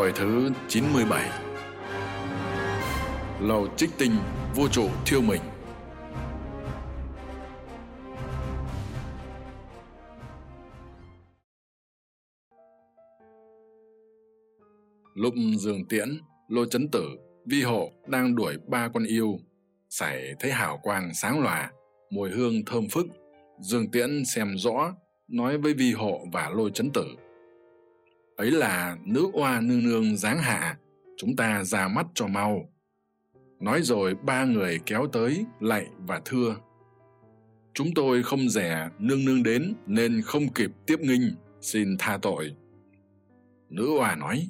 Hồi thứ 97 Lầu trích tinh vô trụ thiêu mình Lúc dường tiễn, lô chấn tử, vi hộ đang đuổi ba con yêu. Sảy thấy hào quang sáng lòa, mùi hương thơm phức. Dương tiễn xem rõ, nói với vi hộ và lôi chấn tử ấy là nữ oa nương nương giáng hạ, chúng ta ra mắt cho mau. Nói rồi ba người kéo tới, lạy và thưa. Chúng tôi không rẻ nương nương đến nên không kịp tiếp nghinh, xin tha tội. Nữ oa nói,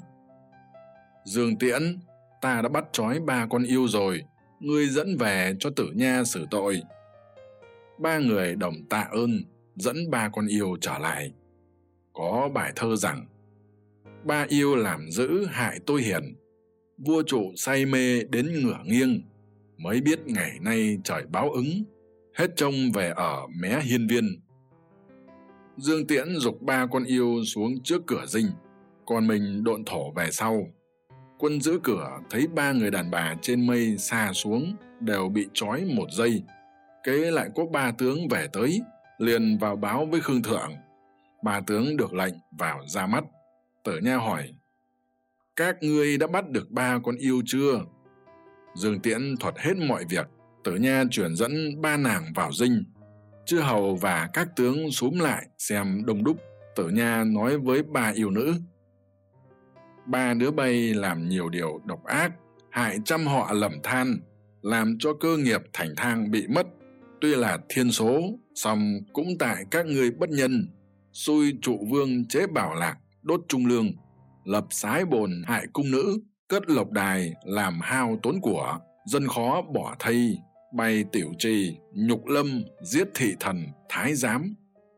dương tiễn ta đã bắt trói ba con yêu rồi, ngươi dẫn về cho tử nha xử tội. Ba người đồng tạ ơn, dẫn ba con yêu trở lại. Có bài thơ rằng ba yêu làm giữ hại tôi hiền. Vua trụ say mê đến ngửa nghiêng, mới biết ngày nay trời báo ứng, hết trông về ở mé hiên viên. Dương tiễn giục ba con yêu xuống trước cửa dinh, còn mình độn thổ về sau. Quân giữ cửa thấy ba người đàn bà trên mây xa xuống, đều bị trói một giây. Kế lại có ba tướng về tới, liền vào báo với khương thượng. Ba tướng được lệnh vào ra mắt. Tử Nha hỏi, các ngươi đã bắt được ba con yêu chưa? Dương Tiễn thuật hết mọi việc, Tử Nha chuyển dẫn ba nàng vào dinh. Chư hầu và các tướng xúm lại xem đông đúc, Tử Nha nói với ba yêu nữ. Ba đứa bay làm nhiều điều độc ác, hại trăm họ lầm than, làm cho cơ nghiệp thành thang bị mất. Tuy là thiên số, song cũng tại các ngươi bất nhân, xui trụ vương chế bảo lạc đốt trung lương, lập sái bồn hại cung nữ, cất lộc đài làm hao tốn của, dân khó bỏ thây bay tiểu trì, nhục lâm, giết thị thần, thái giám,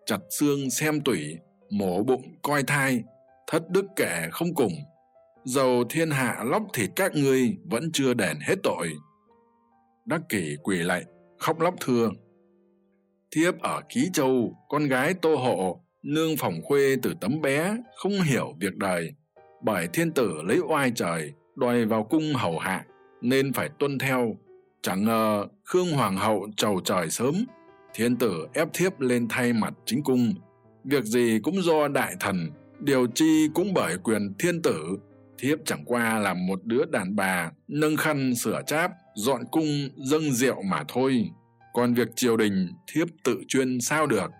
chặt xương xem tủy, mổ bụng coi thai, thất đức kẻ không cùng. Dầu thiên hạ lóc thịt các ngươi vẫn chưa đền hết tội. Đắc kỷ quỳ lạy, khóc lóc thưa. Thiếp ở ký châu, con gái tô hộ nương phòng khuê từ tấm bé, không hiểu việc đời. Bởi thiên tử lấy oai trời, đòi vào cung hầu hạ, nên phải tuân theo. Chẳng ngờ khương hoàng hậu trầu trời sớm, thiên tử ép thiếp lên thay mặt chính cung. Việc gì cũng do đại thần, điều chi cũng bởi quyền thiên tử. Thiếp chẳng qua là một đứa đàn bà, nâng khăn sửa cháp, dọn cung, dâng rượu mà thôi. Còn việc triều đình, thiếp tự chuyên sao được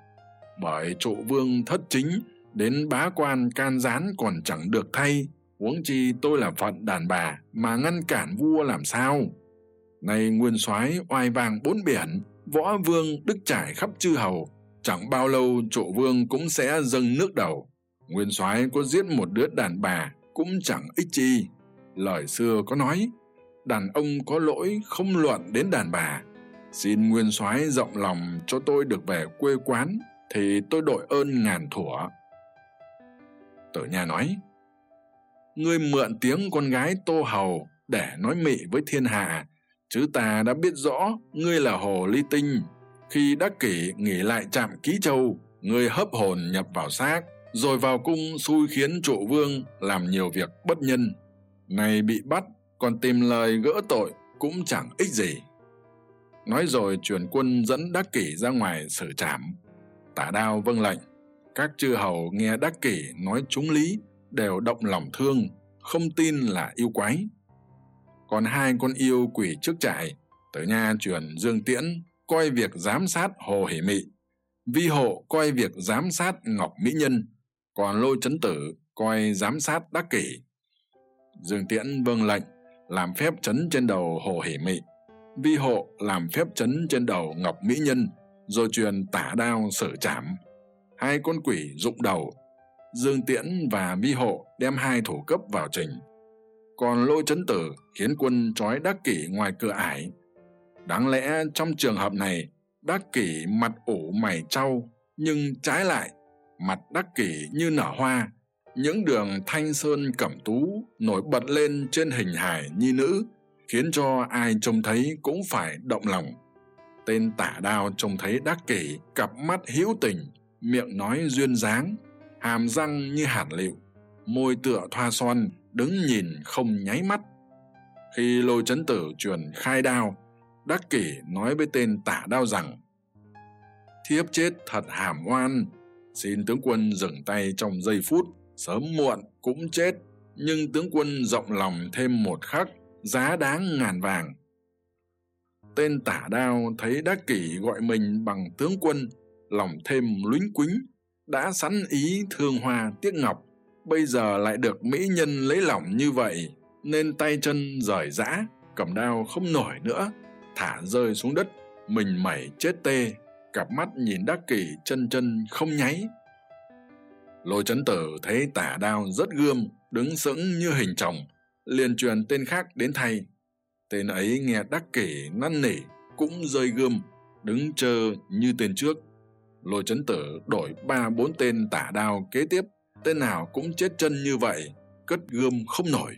bởi trụ vương thất chính, đến bá quan can gián còn chẳng được thay. Huống chi tôi là phận đàn bà mà ngăn cản vua làm sao? Nay nguyên soái oai vang bốn biển, võ vương đức trải khắp chư hầu. Chẳng bao lâu trụ vương cũng sẽ dâng nước đầu. Nguyên soái có giết một đứa đàn bà cũng chẳng ích chi. Lời xưa có nói, đàn ông có lỗi không luận đến đàn bà. Xin nguyên soái rộng lòng cho tôi được về quê quán thì tôi đội ơn ngàn thủa. Tử nha nói, ngươi mượn tiếng con gái tô hầu để nói mị với thiên hạ, chứ ta đã biết rõ ngươi là hồ ly tinh. Khi đắc kỷ nghỉ lại trạm ký châu, ngươi hấp hồn nhập vào xác, rồi vào cung xui khiến trụ vương làm nhiều việc bất nhân. Này bị bắt, còn tìm lời gỡ tội cũng chẳng ích gì. Nói rồi, truyền quân dẫn đắc kỷ ra ngoài xử trảm tả đao vâng lệnh. Các chư hầu nghe đắc kỷ nói trúng lý đều động lòng thương, không tin là yêu quái. Còn hai con yêu quỷ trước trại tử nha truyền dương tiễn, coi việc giám sát hồ hỷ mị. Vi hộ coi việc giám sát ngọc mỹ nhân. Còn lôi Trấn tử coi giám sát đắc kỷ. Dương tiễn vâng lệnh, làm phép chấn trên đầu hồ hỷ mị. Vi hộ làm phép chấn trên đầu ngọc mỹ nhân rồi truyền tả đao sở chảm hai con quỷ rụng đầu, dương tiễn và vi hộ đem hai thủ cấp vào trình. Còn lôi chấn tử khiến quân trói đắc kỷ ngoài cửa ải. Đáng lẽ trong trường hợp này, đắc kỷ mặt ủ mày trau, nhưng trái lại, mặt đắc kỷ như nở hoa. Những đường thanh sơn cẩm tú nổi bật lên trên hình hài nhi nữ khiến cho ai trông thấy cũng phải động lòng tên tả đao trông thấy đắc kỷ, cặp mắt hữu tình, miệng nói duyên dáng, hàm răng như hạt lựu môi tựa thoa son, đứng nhìn không nháy mắt. Khi lôi chấn tử truyền khai đao, đắc kỷ nói với tên tả đao rằng, thiếp chết thật hàm oan, xin tướng quân dừng tay trong giây phút, sớm muộn cũng chết, nhưng tướng quân rộng lòng thêm một khắc, giá đáng ngàn vàng tên tả đao thấy đắc kỷ gọi mình bằng tướng quân, lòng thêm lúnh quính, đã sẵn ý thương hoa tiếc ngọc, bây giờ lại được mỹ nhân lấy lòng như vậy, nên tay chân rời rã, cầm đao không nổi nữa, thả rơi xuống đất, mình mẩy chết tê, cặp mắt nhìn đắc kỷ chân chân không nháy. Lôi Trấn tử thấy tả đao rất gươm, đứng sững như hình chồng, liền truyền tên khác đến thay tên ấy nghe đắc kể năn nỉ, cũng rơi gươm, đứng chờ như tên trước. Lôi chấn tử đổi ba bốn tên tả đao kế tiếp, tên nào cũng chết chân như vậy, cất gươm không nổi.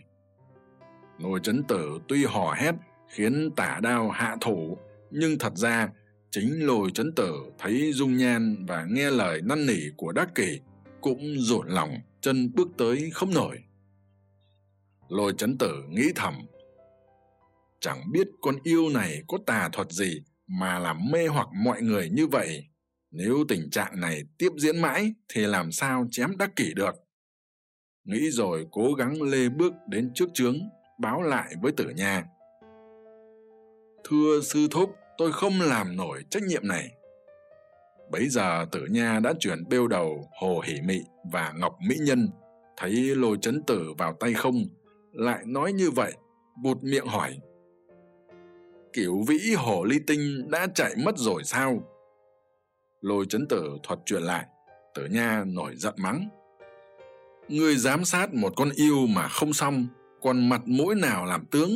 Lôi chấn tử tuy hò hét, khiến tả đao hạ thủ, nhưng thật ra, chính lôi chấn tử thấy dung nhan và nghe lời năn nỉ của đắc kỷ cũng rộn lòng, chân bước tới không nổi. Lôi chấn tử nghĩ thầm chẳng biết con yêu này có tà thuật gì mà làm mê hoặc mọi người như vậy. Nếu tình trạng này tiếp diễn mãi thì làm sao chém đắc kỷ được? Nghĩ rồi cố gắng lê bước đến trước trướng, báo lại với tử nha. Thưa sư thúc, tôi không làm nổi trách nhiệm này. Bấy giờ tử nha đã chuyển bêu đầu hồ hỉ mị và ngọc mỹ nhân, thấy lôi chấn tử vào tay không, lại nói như vậy bụt miệng hỏi kiểu vĩ hổ ly tinh đã chạy mất rồi sao? Lôi chấn tử thuật chuyện lại, tử nha nổi giận mắng. Ngươi giám sát một con yêu mà không xong, còn mặt mũi nào làm tướng?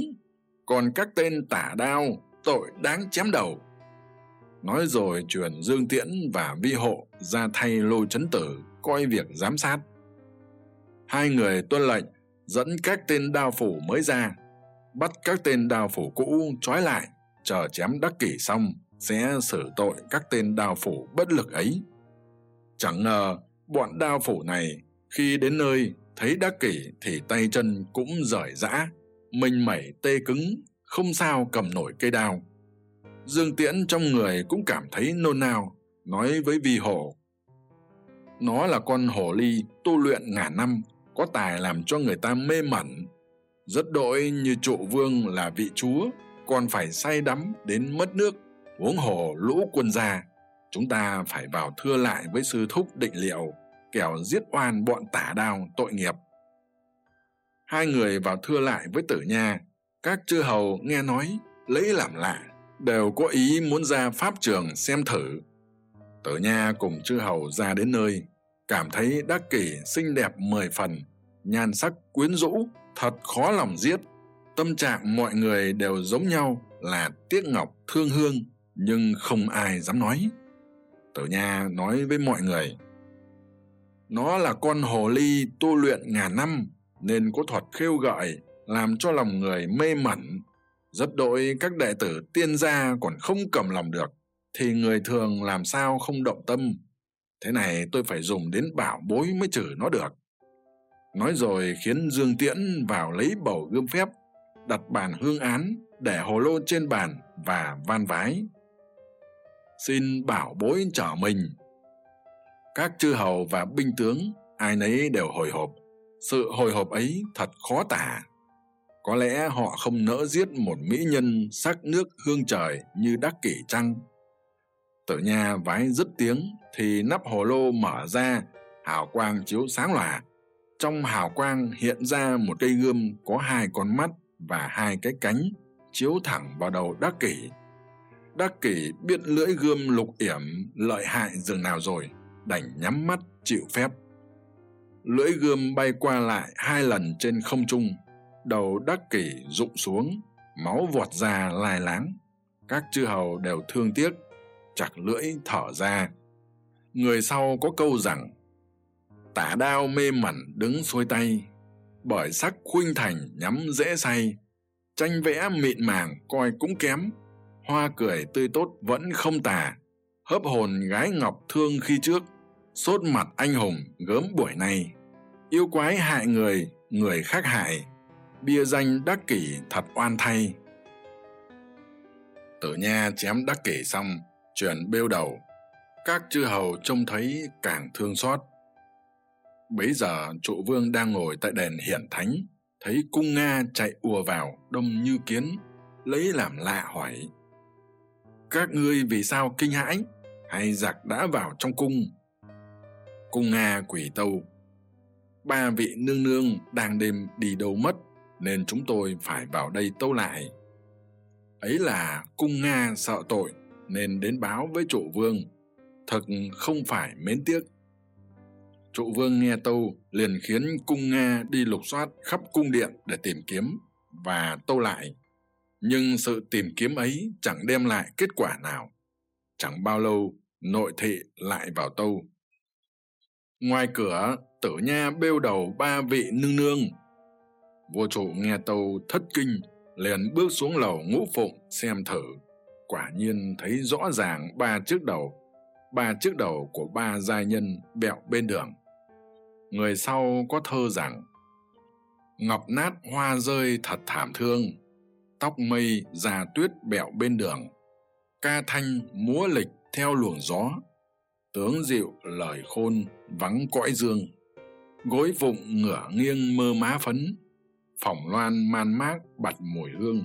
Còn các tên tả đao, tội đáng chém đầu. Nói rồi truyền dương tiễn và vi hộ ra thay lôi chấn tử coi việc giám sát. Hai người tuân lệnh, dẫn các tên đao phủ mới ra bắt các tên đao phủ cũ trói lại, chờ chém đắc kỷ xong, sẽ xử tội các tên đao phủ bất lực ấy. Chẳng ngờ, bọn đao phủ này khi đến nơi thấy đắc kỷ thì tay chân cũng rời rã, mình mẩy tê cứng, không sao cầm nổi cây đao. Dương tiễn trong người cũng cảm thấy nôn nao, nói với vi hổ nó là con hồ ly tu luyện ngàn năm, có tài làm cho người ta mê mẩn rất đội như trụ vương là vị chúa, còn phải say đắm đến mất nước, huống hồ lũ quân gia. Chúng ta phải vào thưa lại với sư thúc định liệu, kẻo giết oan bọn tả đao tội nghiệp. Hai người vào thưa lại với tử nha. Các chư hầu nghe nói, lấy làm lạ, đều có ý muốn ra pháp trường xem thử. Tử nha cùng chư hầu ra đến nơi, cảm thấy đắc kỷ xinh đẹp mười phần, nhan sắc quyến rũ thật khó lòng giết. Tâm trạng mọi người đều giống nhau là tiếc ngọc thương hương, nhưng không ai dám nói. Tử nha nói với mọi người, nó là con hồ ly tu luyện ngàn năm, nên có thuật khêu gợi, làm cho lòng người mê mẩn. Rất đội các đệ tử tiên gia còn không cầm lòng được, thì người thường làm sao không động tâm? Thế này tôi phải dùng đến bảo bối mới trừ nó được nói rồi khiến dương tiễn vào lấy bầu gươm phép, đặt bàn hương án để hồ lô trên bàn và van vái. Xin bảo bối trở mình. Các chư hầu và binh tướng, ai nấy đều hồi hộp. Sự hồi hộp ấy thật khó tả. Có lẽ họ không nỡ giết một mỹ nhân sắc nước hương trời như đắc kỷ trăng tử nha vái dứt tiếng thì nắp hồ lô mở ra, hào quang chiếu sáng lòa trong hào quang hiện ra một cây gươm có hai con mắt và hai cái cánh chiếu thẳng vào đầu đắc kỷ. Đắc kỷ biết lưỡi gươm lục yểm lợi hại dường nào rồi, đành nhắm mắt chịu phép. Lưỡi gươm bay qua lại hai lần trên không trung, đầu đắc kỷ rụng xuống, máu vọt ra lai láng. Các chư hầu đều thương tiếc, chặt lưỡi thở ra. Người sau có câu rằng tả đao mê mẩn đứng xuôi tay. Bởi sắc khuynh thành nhắm dễ say, tranh vẽ mịn màng coi cũng kém. Hoa cười tươi tốt vẫn không tà, hớp hồn gái ngọc thương khi trước, sốt mặt anh hùng gớm buổi nay. Yêu quái hại người người khác hại, bia danh đắc kỷ thật oan thay. Tử nha chém đắc kỷ xong chuyển bêu đầu. Các chư hầu trông thấy càng thương xót bấy giờ trụ vương đang ngồi tại đền hiển thánh, thấy cung nga chạy ùa vào, đông như kiến, lấy làm lạ hỏi các ngươi vì sao kinh hãi? Hay giặc đã vào trong cung? Cung nga quỷ tâu, ba vị nương nương đang đêm đi đâu mất, nên chúng tôi phải vào đây tâu lại. Ấy là cung nga sợ tội, nên đến báo với trụ vương, thật không phải mến tiếc trụ vương nghe tâu liền khiến cung nga đi lục soát khắp cung điện để tìm kiếm và tâu lại. Nhưng sự tìm kiếm ấy chẳng đem lại kết quả nào. Chẳng bao lâu, nội thị lại vào tâu. Ngoài cửa, tử nha bêu đầu ba vị nương nương. Vua trụ nghe tâu thất kinh, liền bước xuống lầu ngũ phụng xem thử. Quả nhiên thấy rõ ràng ba chiếc đầu, ba chiếc đầu của ba giai nhân bẹo bên đường người sau có thơ rằng, ngọc nát hoa rơi thật thảm thương, tóc mây già tuyết bẹo bên đường, ca thanh múa lịch theo luồng gió, tướng dịu lời khôn vắng cõi dương, gối vụng ngửa nghiêng mơ má phấn, phỏng loan man mác bặt mùi hương,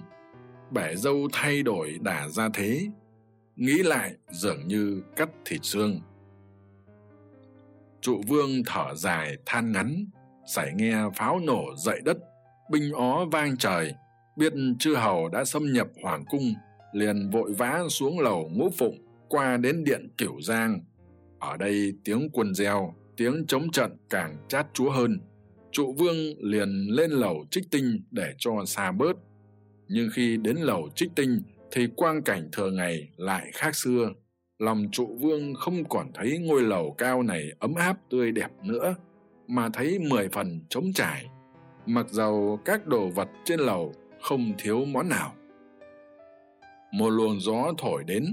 bẻ dâu thay đổi đà ra thế, nghĩ lại dường như cắt thịt xương trụ vương thở dài than ngắn, sảy nghe pháo nổ dậy đất, binh ó vang trời, biết chư hầu đã xâm nhập hoàng cung, liền vội vã xuống lầu ngũ phụng, qua đến điện kiểu giang. Ở đây tiếng quần reo, tiếng chống trận càng chát chúa hơn. Trụ vương liền lên lầu trích tinh để cho xa bớt. Nhưng khi đến lầu trích tinh thì quang cảnh thừa ngày lại khác xưa lòng trụ vương không còn thấy ngôi lầu cao này ấm áp tươi đẹp nữa, mà thấy mười phần trống trải. Mặc dầu các đồ vật trên lầu không thiếu món nào. Một luồng gió thổi đến,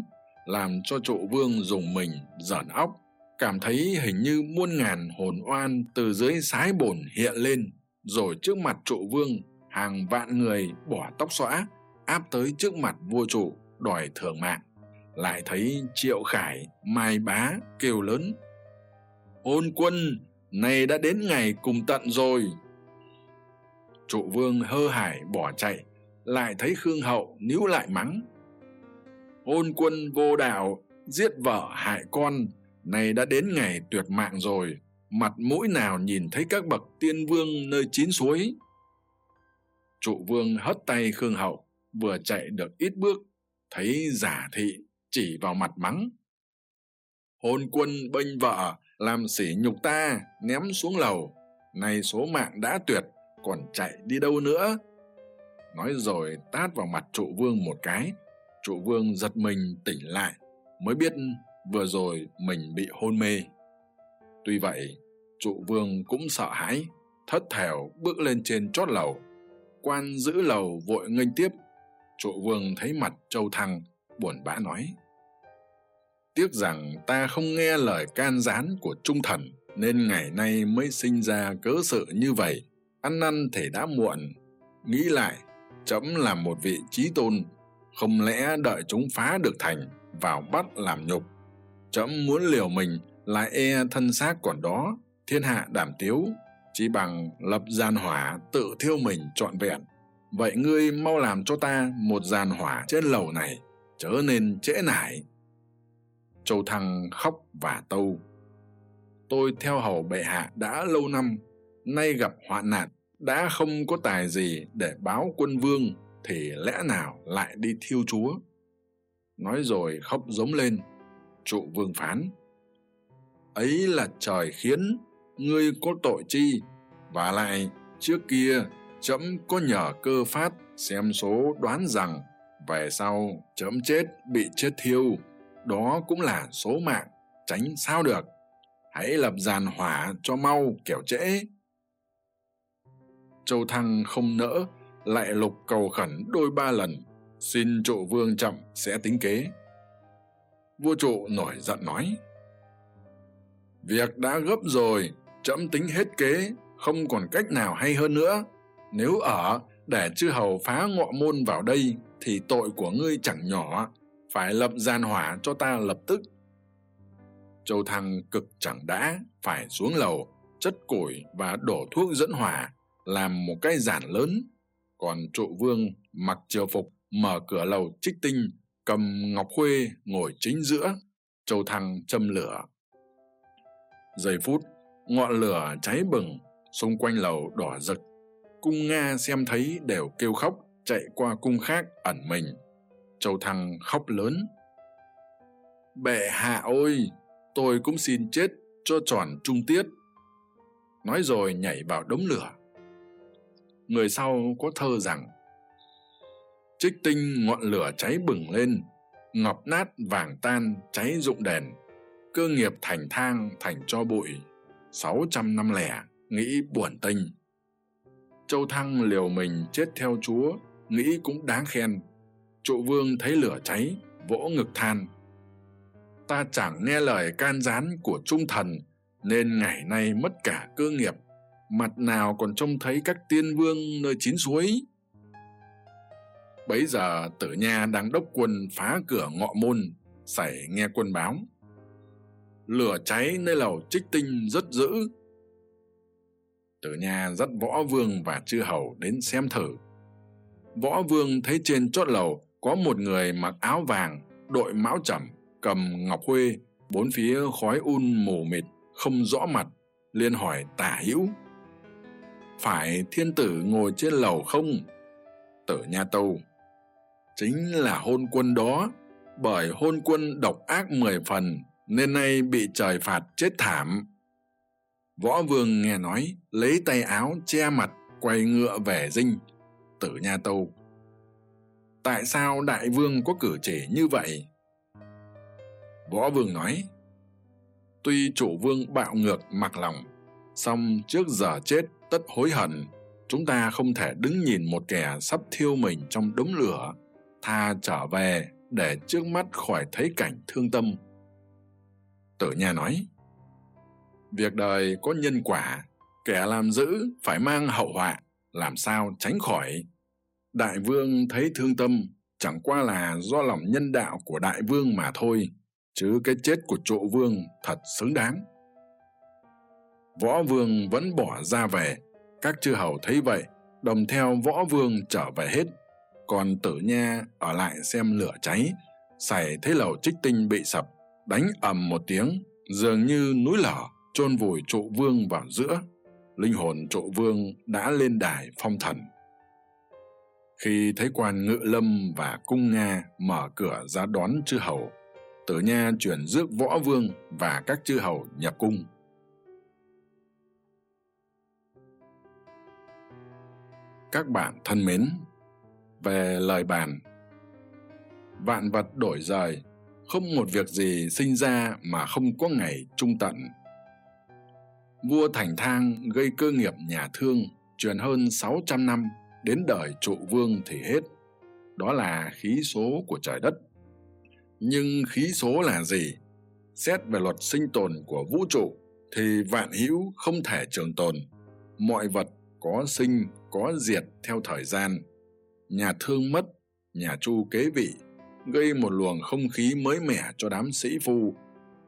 làm cho trụ vương dùng mình giởn óc, cảm thấy hình như muôn ngàn hồn oan từ dưới sái bồn hiện lên, rồi trước mặt trụ vương hàng vạn người bỏ tóc xõa, áp tới trước mặt vua trụ đòi thưởng mạng lại thấy triệu khải, mai bá kêu lớn, ôn quân, này đã đến ngày cùng tận rồi. Trụ vương hơ hải bỏ chạy, lại thấy khương hậu níu lại mắng, ôn quân vô đạo, giết vợ hại con, này đã đến ngày tuyệt mạng rồi, mặt mũi nào nhìn thấy các bậc tiên vương nơi chín suối? Trụ vương hất tay khương hậu, vừa chạy được ít bước, thấy giả thị chỉ vào mặt mắng. Hôn quân bênh vợ, làm sỉ nhục ta, ném xuống lầu. Nay số mạng đã tuyệt, còn chạy đi đâu nữa? Nói rồi tát vào mặt trụ vương một cái. Trụ vương giật mình tỉnh lại, mới biết vừa rồi mình bị hôn mê. Tuy vậy, trụ vương cũng sợ hãi, thất thểu bước lên trên chót lầu. Quan giữ lầu vội nghênh tiếp. Trụ vương thấy mặt châu thăng buồn bã nói tiếc rằng ta không nghe lời can gián của trung thần, nên ngày nay mới sinh ra cớ sự như vậy. Ăn năn thể đã muộn. Nghĩ lại trẫm là một vị trí tôn, không lẽ đợi chúng phá được thành, vào bắt làm nhục? Trẫm muốn liều mình lại e thân xác còn đó, thiên hạ đảm tiếu, chỉ bằng lập gian hỏa tự thiêu mình trọn vẹn. Vậy ngươi mau làm cho ta một giàn hỏa trên lầu này, chớ nên trễ nải châu thăng khóc và tâu. Tôi theo hầu bệ hạ đã lâu năm, nay gặp hoạn nạn, đã không có tài gì để báo quân vương thì lẽ nào lại đi thiêu chúa? Nói rồi khóc giống lên, trụ vương phán. Ấy là trời khiến ngươi có tội chi, và lại trước kia trẫm có nhờ cơ phát xem số đoán rằng về sau trẫm chết bị chết thiêu đó cũng là số mạng, tránh sao được. Hãy lập giàn hỏa cho mau kẻo trễ. Châu thăng không nỡ, lại lục cầu khẩn đôi ba lần. Xin trụ vương chậm sẽ tính kế. Vua trụ nổi giận nói, việc đã gấp rồi trẫm tính hết kế, không còn cách nào hay hơn nữa. Nếu ở để chư hầu phá ngọ môn vào đây, thì tội của ngươi chẳng nhỏ phải lập gian hỏa cho ta lập tức. Châu thăng cực chẳng đã, phải xuống lầu, chất củi và đổ thuốc dẫn hỏa, làm một cái giản lớn. Còn trụ vương mặc triều phục, mở cửa lầu trích tinh, cầm ngọc khuê ngồi chính giữa. Châu thăng châm lửa. Giây phút, ngọn lửa cháy bừng, xung quanh lầu đỏ rực. Cung nga xem thấy đều kêu khóc, chạy qua cung khác ẩn mình châu thăng khóc lớn. Bệ hạ ôi tôi cũng xin chết cho tròn trung tiết. Nói rồi nhảy vào đống lửa. Người sau có thơ rằng, trích tinh ngọn lửa cháy bừng lên, ngọc nát vàng tan cháy rụng đèn, cơ nghiệp thành thang thành cho bụi, sáu trăm năm lẻ nghĩ buồn tinh. Châu thăng liều mình chết theo chúa, nghĩ cũng đáng khen trụ vương thấy lửa cháy, vỗ ngực than. Ta chẳng nghe lời can gián của trung thần, nên ngày nay mất cả cơ nghiệp. Mặt nào còn trông thấy các tiên vương nơi chín suối? Bấy giờ tử nha đang đốc quân phá cửa ngọ môn xảy nghe quân báo. Lửa cháy nơi lầu trích tinh rất dữ. Tử nha dắt võ vương và chư hầu đến xem thử. Võ vương thấy trên chót lầu có một người mặc áo vàng, đội mão trầm cầm ngọc khuê, bốn phía khói un mù mịt, không rõ mặt, liền hỏi tả hữu, phải thiên tử ngồi trên lầu không? Tử nha tâu, chính là hôn quân đó, bởi hôn quân độc ác mười phần, nên nay bị trời phạt chết thảm. Võ vương nghe nói, lấy tay áo che mặt, quay ngựa về dinh. Tử nha tâu tại sao đại vương có cử chỉ như vậy? Võ vương nói, tuy chủ vương bạo ngược mặc lòng, song trước giờ chết tất hối hận, chúng ta không thể đứng nhìn một kẻ sắp thiêu mình trong đống lửa, tha trở về để trước mắt khỏi thấy cảnh thương tâm. Tử nha nói, việc đời có nhân quả, kẻ làm dữ phải mang hậu họa, làm sao tránh khỏi? Đại vương thấy thương tâm, chẳng qua là do lòng nhân đạo của đại vương mà thôi, chứ cái chết của trụ vương thật xứng đáng. Võ vương vẫn bỏ ra về các chư hầu thấy vậy, đồng theo võ vương trở về hết. Còn tử nha ở lại xem lửa cháy xảy thấy lầu trích tinh bị sập, đánh ầm một tiếng, dường như núi lở chôn vùi trụ vương vào giữa. Linh hồn trụ vương đã lên đài phong thần khi thấy quan ngự lâm và cung nga mở cửa ra đón chư hầu, tử nha chuyển rước võ vương và các chư hầu nhập cung. Các bạn thân mến, về lời bàn. Vạn vật đổi rời, không một việc gì sinh ra mà không có ngày trung tận. Vua thành thang gây cơ nghiệp nhà thương truyền hơn sáu trăm năm đến đời trụ vương thì hết. Đó là khí số của trời đất. Nhưng khí số là gì? Xét về luật sinh tồn của vũ trụ thì vạn hữu không thể trường tồn. Mọi vật có sinh, có diệt theo thời gian. Nhà thương mất, nhà chu kế vị, gây một luồng không khí mới mẻ cho đám sĩ phu.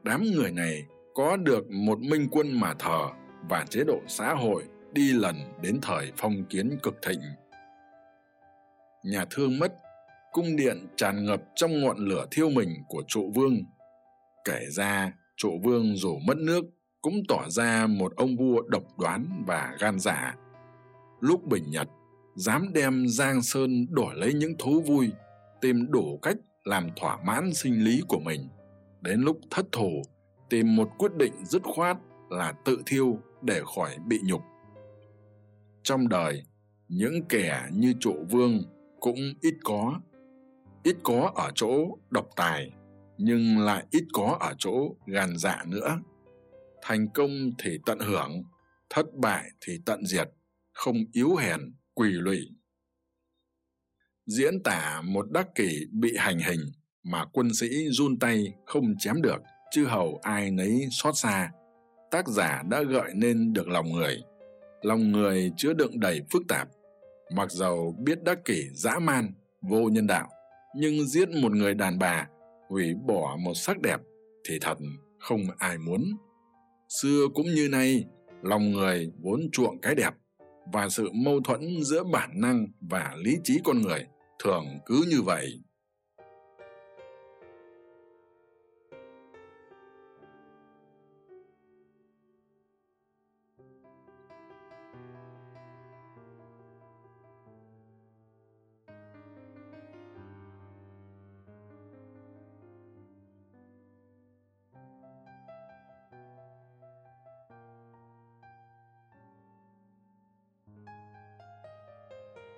Đám người này có được một minh quân mà thờ và chế độ xã hội đi lần đến thời phong kiến cực thịnh nhà thương mất, cung điện tràn ngập trong ngọn lửa thiêu mình của trụ vương. Kể ra, trụ vương dù mất nước, cũng tỏ ra một ông vua độc đoán và gan dạ. Lúc bình nhật, dám đem giang sơn đổi lấy những thú vui, tìm đủ cách làm thỏa mãn sinh lý của mình. Đến lúc thất thủ tìm một quyết định dứt khoát là tự thiêu để khỏi bị nhục. Trong đời, những kẻ như trụ vương cũng ít có. Ít có ở chỗ độc tài, nhưng lại ít có ở chỗ gàn dạ nữa. Thành công thì tận hưởng, thất bại thì tận diệt, không yếu hèn, quỳ lụy. Diễn tả một đắc kỷ bị hành hình mà quân sĩ run tay không chém được, chứ hầu ai nấy xót xa. Tác giả đã gợi nên được lòng người. Lòng người chứa đựng đầy phức tạp mặc dầu biết đắc kỷ dã man, vô nhân đạo, nhưng giết một người đàn bà hủy bỏ một sắc đẹp thì thật không ai muốn. Xưa cũng như nay, lòng người vốn chuộng cái đẹp và sự mâu thuẫn giữa bản năng và lý trí con người thường cứ như vậy.